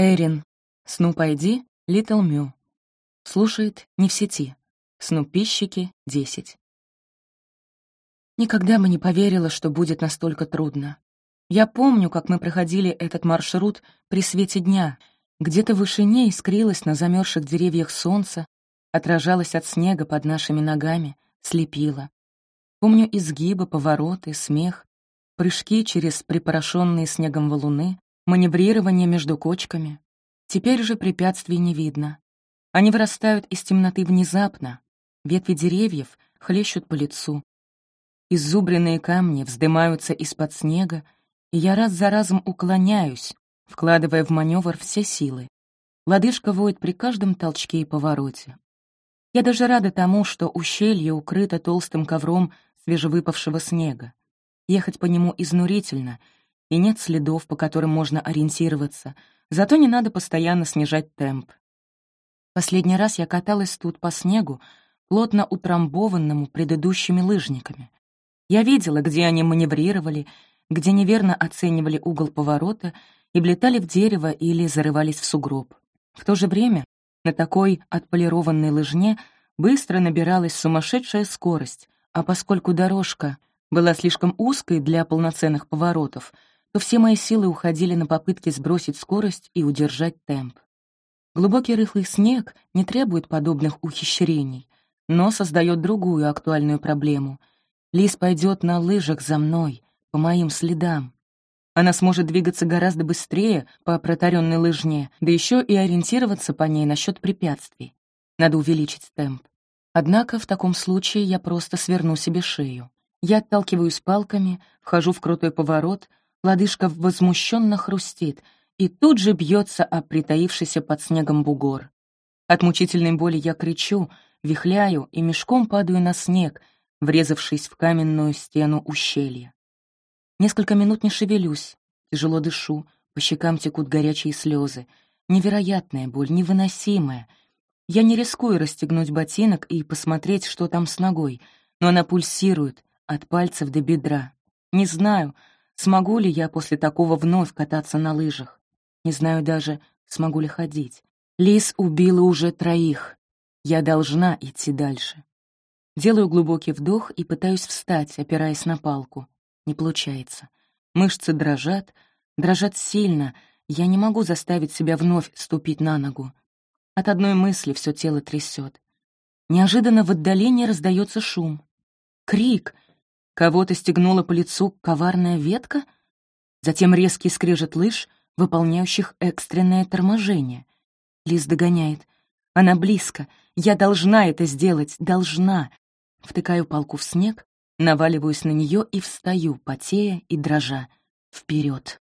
Эрин. Снуп Айди, Литл Мю. Слушает не в сети. Снупищики, 10. Никогда бы не поверила, что будет настолько трудно. Я помню, как мы проходили этот маршрут при свете дня. Где-то в вышине искрилось на замерзших деревьях солнце, отражалось от снега под нашими ногами, слепило. Помню изгибы, повороты, смех, прыжки через припорошенные снегом валуны, маневрирование между кочками. Теперь же препятствий не видно. Они вырастают из темноты внезапно. Ветви деревьев хлещут по лицу. Иззубренные камни вздымаются из-под снега, и я раз за разом уклоняюсь, вкладывая в маневр все силы. Лодыжка воет при каждом толчке и повороте. Я даже рада тому, что ущелье укрыто толстым ковром свежевыпавшего снега. Ехать по нему изнурительно, и нет следов, по которым можно ориентироваться, зато не надо постоянно снижать темп. Последний раз я каталась тут по снегу, плотно утрамбованному предыдущими лыжниками. Я видела, где они маневрировали, где неверно оценивали угол поворота и влетали в дерево или зарывались в сугроб. В то же время на такой отполированной лыжне быстро набиралась сумасшедшая скорость, а поскольку дорожка была слишком узкой для полноценных поворотов, то все мои силы уходили на попытки сбросить скорость и удержать темп. Глубокий рыхлый снег не требует подобных ухищрений, но создает другую актуальную проблему. Лис пойдет на лыжах за мной, по моим следам. Она сможет двигаться гораздо быстрее по протаренной лыжне, да еще и ориентироваться по ней насчет препятствий. Надо увеличить темп. Однако в таком случае я просто сверну себе шею. Я отталкиваюсь палками, вхожу в крутой поворот, лодыжка возмущенно хрустит и тут же бьется о притаившийся под снегом бугор. От мучительной боли я кричу, вихляю и мешком падаю на снег, врезавшись в каменную стену ущелья. Несколько минут не шевелюсь, тяжело дышу, по щекам текут горячие слезы. Невероятная боль, невыносимая. Я не рискую расстегнуть ботинок и посмотреть, что там с ногой, но она пульсирует, от пальцев до бедра. Не знаю, смогу ли я после такого вновь кататься на лыжах. Не знаю даже, смогу ли ходить. Лис убила уже троих. Я должна идти дальше. Делаю глубокий вдох и пытаюсь встать, опираясь на палку. Не получается. Мышцы дрожат, дрожат сильно. Я не могу заставить себя вновь ступить на ногу. От одной мысли все тело трясет. Неожиданно в отдалении раздается шум. Крик — Кого-то стегнула по лицу коварная ветка, затем резкий скрежет лыж, выполняющих экстренное торможение. Лиз догоняет. Она близко. Я должна это сделать, должна. Втыкаю палку в снег, наваливаюсь на нее и встаю, потея и дрожа. Вперед.